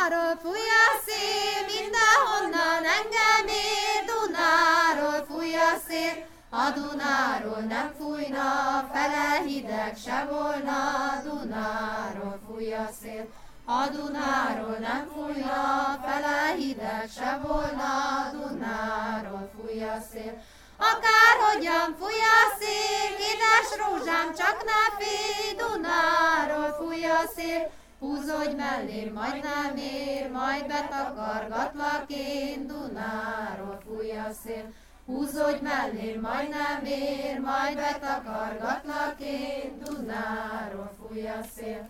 Dunáról fúj a szél, mindenhonnan engem ér, Dunáról fúj a szél, a Dunáról nem fújna, fele hideg se volna, Dunáról fúj a szél. A Dunáról nem fújna, fele hideg se volna, Dunáról fúj a szél. Akárhogyan fúj a szél, édes rózsám, csak ne félj, Dunáról fúj a szél. Húzódj mellém, majd nem ér, majd betakargatlak én, Dunáról fúj a szél. Húzódj mellém, majd nem ér, majd betakargatlak én, Dunáról fúj a szél.